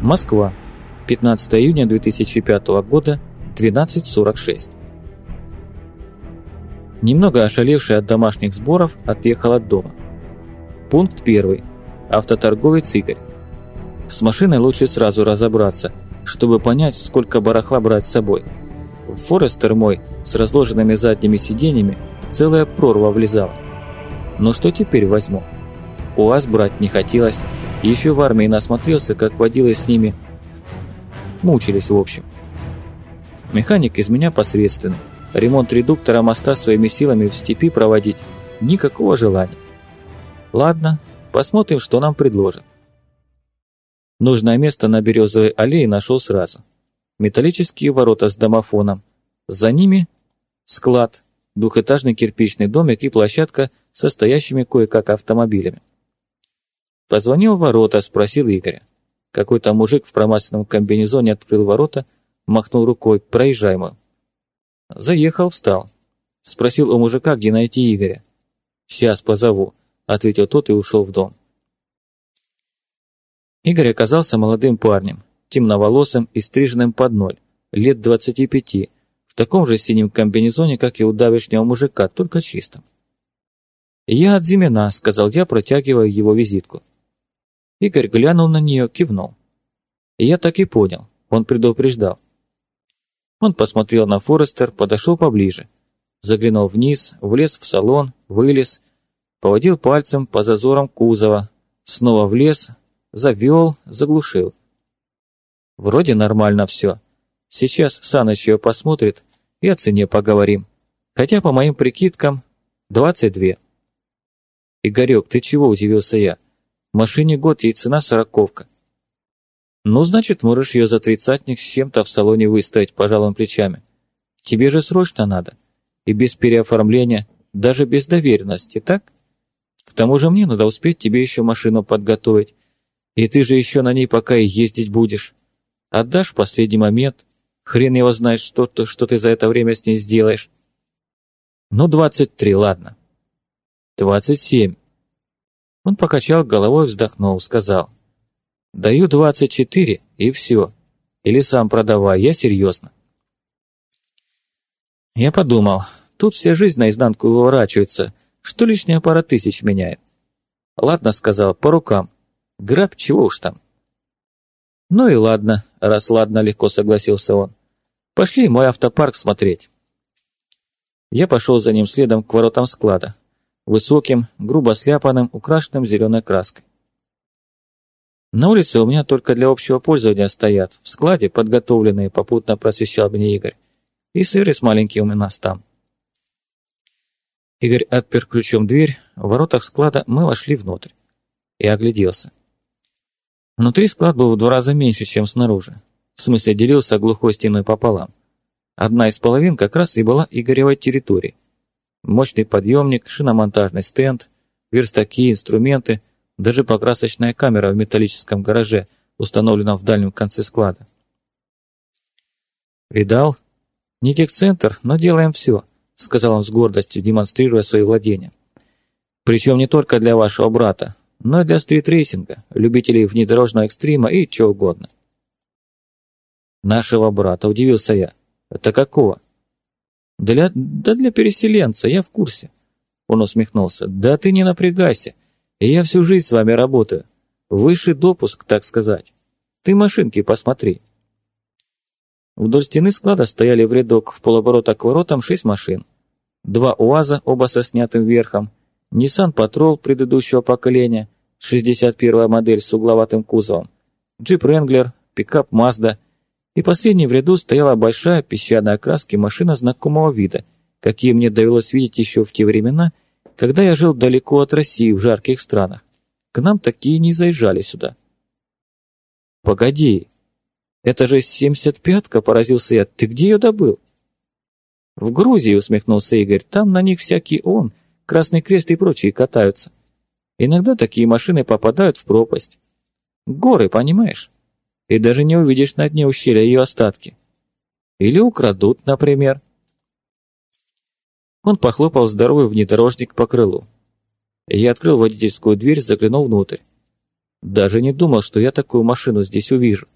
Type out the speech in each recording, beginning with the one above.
Москва. 15 июня 2005 года, 12.46. Немного ошалевший от домашних сборов, отъехал от дома. Пункт первый. Автоторговец Игорь. С машиной лучше сразу разобраться, чтобы понять, сколько барахла брать с собой. Форестер мой с разложенными задними сиденьями целая прорва влезала. Но что теперь возьму? УАЗ брать не хотелось, еще в армии насмотрелся, как водилось с ними. Мучились, в общем. Механик из меня посредственный. Ремонт редуктора моста своими силами в степи проводить никакого желания. Ладно, посмотрим, что нам предложат. Нужное место на Березовой аллее нашел сразу. Металлические ворота с домофоном. За ними склад, двухэтажный кирпичный домик и площадка со стоящими кое-как автомобилями. Позвонил в ворота, спросил Игоря. Какой-то мужик в промасленном комбинезоне открыл ворота, махнул рукой, проезжай, мол. Заехал, встал. Спросил у мужика, где найти Игоря. «Сейчас позову», — ответил тот и ушел в дом. Игорь оказался молодым парнем, темноволосым и стриженным под ноль, лет двадцати пяти, в таком же синем комбинезоне, как и у давешнего мужика, только чистом. «Я от Зимина», — сказал я, протягивая его визитку. Игорь глянул на нее, кивнул. Я так и понял, он предупреждал. Он посмотрел на Форестер, подошел поближе. Заглянул вниз, влез в салон, вылез, поводил пальцем по зазорам кузова, снова влез, завел, заглушил. Вроде нормально все. Сейчас Саныч ее посмотрит и о цене поговорим. Хотя, по моим прикидкам, двадцать две. «Игорек, ты чего?» – удивился я. Машине год, ей цена сороковка. Ну, значит, можешь ее за тридцатник с чем-то в салоне выставить, пожалуй, плечами. Тебе же срочно надо. И без переоформления, даже без доверенности, так? К тому же мне надо успеть тебе еще машину подготовить. И ты же еще на ней пока и ездить будешь. Отдашь последний момент. Хрен его знает, что, -то, что ты за это время с ней сделаешь. Ну, двадцать три, ладно. Двадцать семь. Он покачал головой, вздохнул, сказал. «Даю двадцать четыре, и все. Или сам продавай, я серьезно». Я подумал, тут вся жизнь наизнанку выворачивается, что лишняя пара тысяч меняет. «Ладно», — сказал, — «по рукам. Граб, чего уж там». «Ну и ладно», — раз ладно, легко согласился он. «Пошли мой автопарк смотреть». Я пошел за ним следом к воротам склада высоким, грубо сляпанным, украшенным зеленой краской. На улице у меня только для общего пользования стоят, в складе подготовленные, попутно просвещал мне Игорь, и сыры с маленьким у нас там. Игорь отпер ключом дверь, в воротах склада мы вошли внутрь. И огляделся. Внутри склад был в два раза меньше, чем снаружи. В смысле, делился глухой стеной пополам. Одна из половин как раз и была Игоревой территорией. Мощный подъемник, шиномонтажный стенд, верстаки, инструменты, даже покрасочная камера в металлическом гараже, установленном в дальнем конце склада. «Видал? Не техцентр, но делаем все», — сказал он с гордостью, демонстрируя свои владения. «Причем не только для вашего брата, но и для стритрейсинга, любителей внедорожного экстрима и чего угодно». «Нашего брата», — удивился я. «Это какого?» Для... Да для переселенца, я в курсе. Он усмехнулся. Да ты не напрягайся. Я всю жизнь с вами работаю. Высший допуск, так сказать. Ты машинки посмотри. Вдоль стены склада стояли в рядок в полоборота к воротам шесть машин. Два УАЗа, оба со снятым верхом, Nissan Patrol предыдущего поколения, 61-я модель с угловатым кузовом, джип Wrangler, пикап Mazda – и последней в ряду стояла большая песчаной окраски машина знакомого вида, какие мне довелось видеть еще в те времена, когда я жил далеко от России в жарких странах. К нам такие не заезжали сюда. «Погоди, это же 75-ка», — поразился я, — «ты где ее добыл?» «В Грузии», — усмехнулся Игорь, — «там на них всякий он, Красный Крест и прочие катаются. Иногда такие машины попадают в пропасть. Горы, понимаешь?» И даже не увидишь на дне ущелья ее остатки. Или украдут, например. Он похлопал здоровый внедорожник по крылу. Я открыл водительскую дверь, заглянул внутрь. Даже не думал, что я такую машину здесь увижу.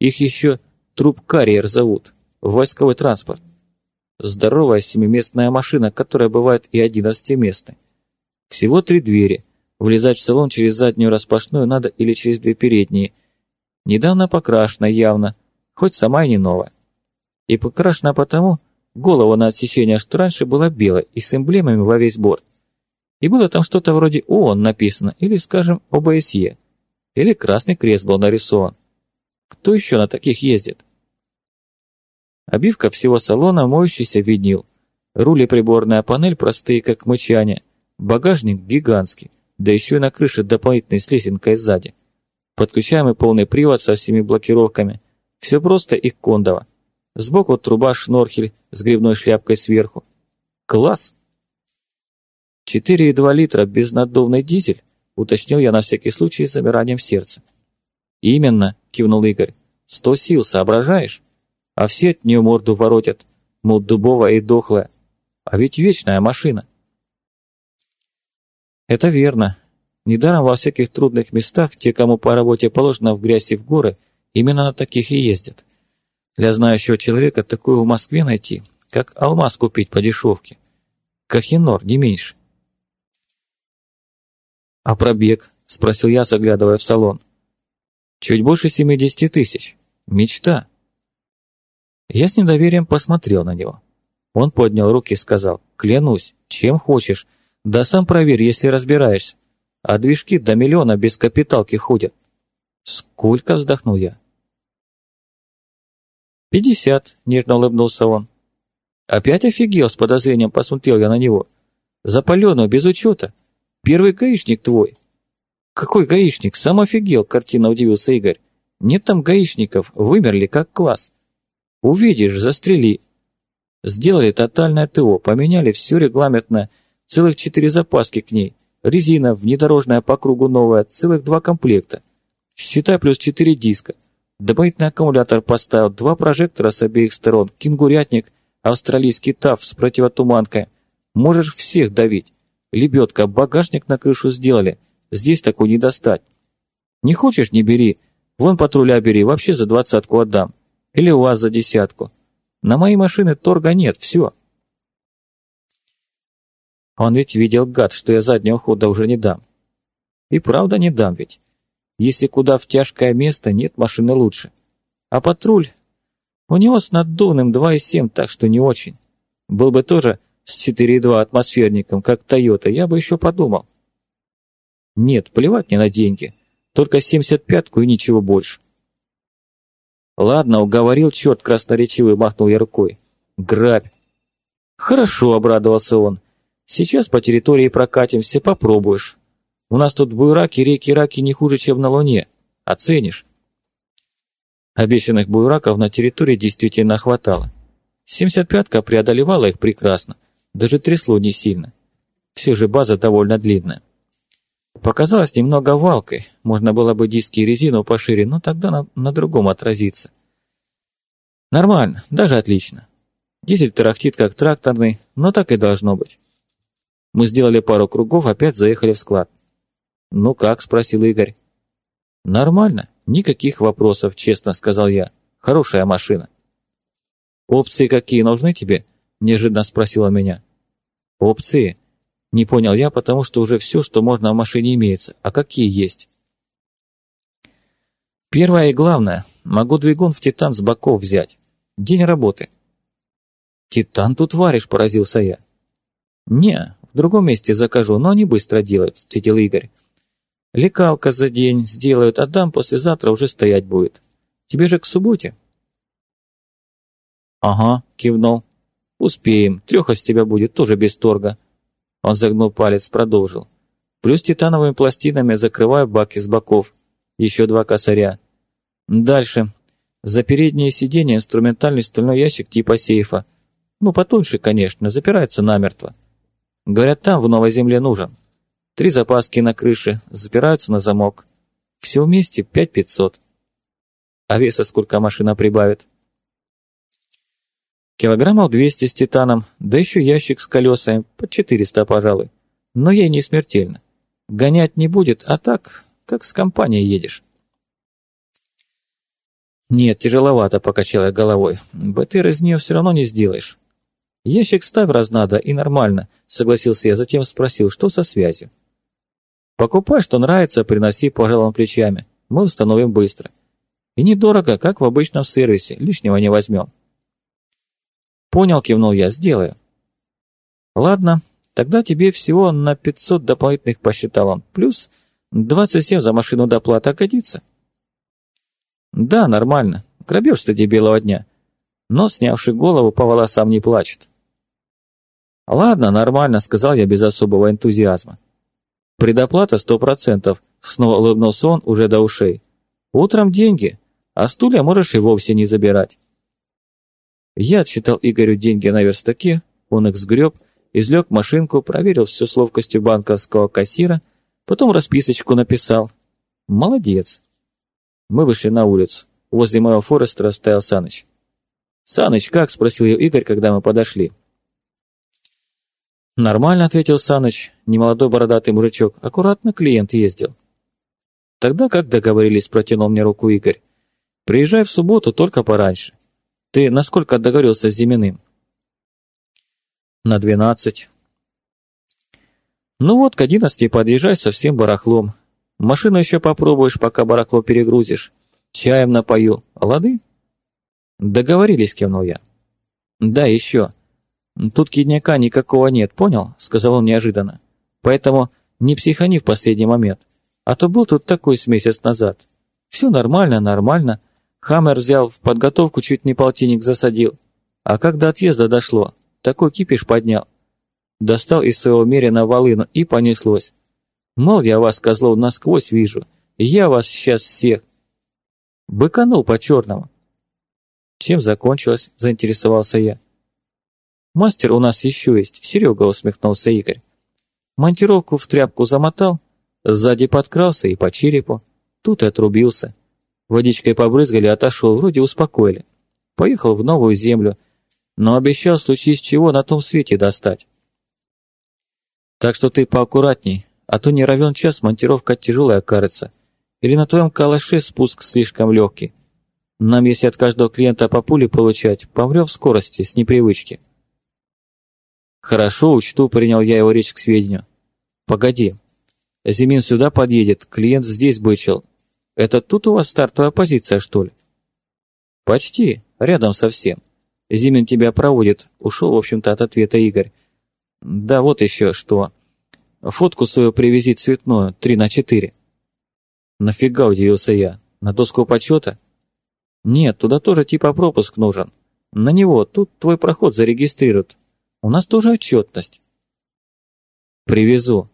Их еще труп-карьер зовут, войсковой транспорт. Здоровая семиместная машина, которая бывает и одиннадцатиместной. Всего три двери. Влезать в салон через заднюю распашную надо или через две передние. Недавно покрашена явно, хоть сама и не новая. И покрашена потому, голова на отсечение, что раньше была белой и с эмблемами во весь борт. И было там что-то вроде ООН написано, или, скажем, ОБСЕ. Или Красный Крест был нарисован. Кто еще на таких ездит? Обивка всего салона моющийся винил. Руль и приборная панель простые, как мычание. Багажник гигантский, да еще и на крыше дополнительной с лесенкой сзади. Подключаемый полный привод со всеми блокировками. Все просто и кондово. Сбоку труба шнорхель с грибной шляпкой сверху. Класс! 4,2 литра безнаддувный дизель, уточнил я на всякий случай с замиранием сердца. Именно, кивнул Игорь. Сто сил, соображаешь? А все от нее морду воротят, мол, дубовая и дохлая. А ведь вечная машина. Это верно. Недаром во всяких трудных местах те, кому по работе положено в грязь и в горы, именно на таких и ездят. Для знающего человека такую в Москве найти, как алмаз купить по дешевке. Кахинор, не меньше. «А пробег?» – спросил я, заглядывая в салон. «Чуть больше семидесяти тысяч. Мечта». Я с недоверием посмотрел на него. Он поднял руки и сказал, «Клянусь, чем хочешь. Да сам проверь, если разбираешься. А движки до миллиона без капиталки ходят». «Сколько?» – вздохнул я. «Пятьдесят», – нежно улыбнулся он. «Опять офигел?» – с подозрением посмотрел я на него. «Запаленную, без учета. Первый гаишник твой». «Какой гаишник? Сам офигел!» – картина удивился Игорь. «Нет там гаишников, вымерли как класс. Увидишь, застрели». Сделали тотальное ТО, поменяли все регламентно, целых четыре запаски к ней, резина, внедорожная по кругу новая, целых два комплекта. Считай плюс четыре диска. Дополнительный аккумулятор поставил, два прожектора с обеих сторон, кенгурятник, австралийский ТАФ с противотуманкой. Можешь всех давить. Лебедка, багажник на крышу сделали. Здесь такой не достать. Не хочешь, не бери. Вон патруля бери, вообще за двадцатку отдам. Или у вас за десятку. На моей машины торга нет, все. Он ведь видел, гад, что я заднего хода уже не дам. И правда не дам ведь. Если куда в тяжкое место, нет машины лучше. А патруль? У него с наддувным 2,7, так что не очень. Был бы тоже с 4,2 атмосферником, как Тойота, я бы еще подумал. Нет, плевать мне на деньги. Только 75-ку и ничего больше. Ладно, уговорил, черт красноречивый, махнул я рукой. Грабь. Хорошо, обрадовался он. Сейчас по территории прокатимся, попробуешь. У нас тут буйраки, реки, раки не хуже, чем на Луне. Оценишь. Обещанных буйраков на территории действительно хватало. 75-ка преодолевала их прекрасно, даже трясло не сильно. Все же база довольно длинная. Показалось немного валкой, можно было бы диски и резину пошире, но тогда на, на другом отразиться. Нормально, даже отлично. Дизель тарахтит как тракторный, но так и должно быть. Мы сделали пару кругов, опять заехали в склад. «Ну как?» – спросил Игорь. «Нормально, никаких вопросов, честно сказал я. Хорошая машина». «Опции какие нужны тебе?» – неожиданно спросила меня. «Опции?» Не понял я, потому что уже все, что можно в машине имеется. А какие есть? Первое и главное, могу двигун в Титан с боков взять. День работы. Титан тут варишь, поразился я. Не, в другом месте закажу, но они быстро делают, ответил Игорь. Лекалка за день сделают, отдам, послезавтра уже стоять будет. Тебе же к субботе. Ага, кивнул. Успеем, треха с тебя будет, тоже без торга. Он загнул палец, продолжил. Плюс титановыми пластинами закрываю баки с боков. Еще два косаря. Дальше. За переднее сиденье инструментальный стальной ящик типа сейфа. Ну, потоньше, конечно, запирается намертво. Говорят, там в Новой Земле нужен. Три запаски на крыше, запираются на замок. Все вместе пять пятьсот. А веса сколько машина прибавит? Килограммов 200 с титаном, да еще ящик с колесами, по 400, пожалуй. Но ей не смертельно. Гонять не будет, а так, как с компанией едешь. «Нет, тяжеловато», — покачал я головой. «БТР из нее все равно не сделаешь». «Ящик ставь раз надо, и нормально», — согласился я, затем спросил, что со связью. «Покупай, что нравится, приноси, пожалуй, плечами. Мы установим быстро. И недорого, как в обычном сервисе, лишнего не возьмем». «Понял», — кивнул я, — «сделаю». «Ладно, тогда тебе всего на 500 дополнительных посчитал он, плюс 27 за машину доплата годится». Да, нормально. Грабеж среди белого дня. Но, снявший голову, по волосам не плачет. Ладно, нормально, сказал я без особого энтузиазма. Предоплата сто процентов, снова улыбнулся он уже до ушей. Утром деньги, а стулья можешь и вовсе не забирать. Я отсчитал Игорю деньги на верстаке, он их сгреб, излег машинку, проверил все с ловкостью банковского кассира, потом расписочку написал. Молодец. Мы вышли на улицу. Возле моего Форестера стоял Саныч. «Саныч, как?» – спросил ее Игорь, когда мы подошли. «Нормально», – ответил Саныч, немолодой бородатый мужичок. «Аккуратно клиент ездил». «Тогда как договорились?» – протянул мне руку Игорь. «Приезжай в субботу, только пораньше. Ты насколько договорился с Зиминым?» «На двенадцать». «Ну вот, к одиннадцати подъезжай со всем барахлом. Машину еще попробуешь, пока барахло перегрузишь. Чаем напою. Лады? Договорились, кивнул я. Да, еще. Тут кидняка никакого нет, понял? Сказал он неожиданно. Поэтому не психани в последний момент. А то был тут такой с месяц назад. Все нормально, нормально. Хаммер взял в подготовку, чуть не полтинник засадил. А как до отъезда дошло, такой кипиш поднял. Достал из своего мерина волыну и понеслось. Мол, я вас, козлов, насквозь вижу. Я вас сейчас всех. Быканул по-черному. Чем закончилось, заинтересовался я. Мастер у нас еще есть, Серега, усмехнулся Игорь. Монтировку в тряпку замотал, сзади подкрался и по черепу. Тут и отрубился. Водичкой побрызгали, отошел, вроде успокоили. Поехал в новую землю, но обещал, случись чего, на том свете достать. Так что ты поаккуратней, а то не равен час монтировка тяжелая кажется. Или на твоем калаше спуск слишком легкий. Нам, если от каждого клиента по пуле получать, помрем в скорости, с непривычки. Хорошо, учту, принял я его речь к сведению. Погоди. Зимин сюда подъедет, клиент здесь бычил. Это тут у вас стартовая позиция, что ли? Почти, рядом совсем. Зимин тебя проводит, ушел, в общем-то, от ответа Игорь. Да вот еще что. Фотку свою привези цветную, три на четыре. Нафига, удивился я, на доску почета? Нет, туда тоже типа пропуск нужен. На него, тут твой проход зарегистрируют. У нас тоже отчетность. Привезу.